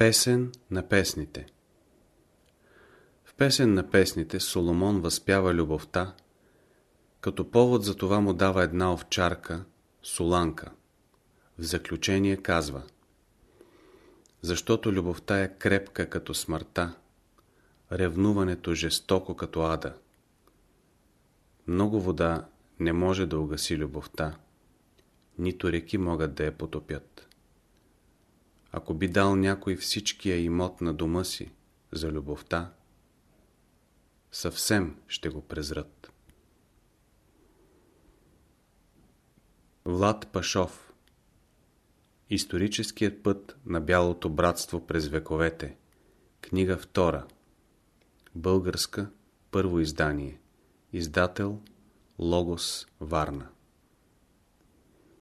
Песен на песните В песен на песните Соломон възпява любовта, като повод за това му дава една овчарка, Соланка. В заключение казва Защото любовта е крепка като смъртта, ревнуването жестоко като ада. Много вода не може да угаси любовта, нито реки могат да я потопят. Ако би дал някой всичкия имот на дома си за любовта, съвсем ще го презрат. Влад Пашов. Историческият път на Бялото братство през вековете. Книга 2 Българска Първо издание. Издател Логос Варна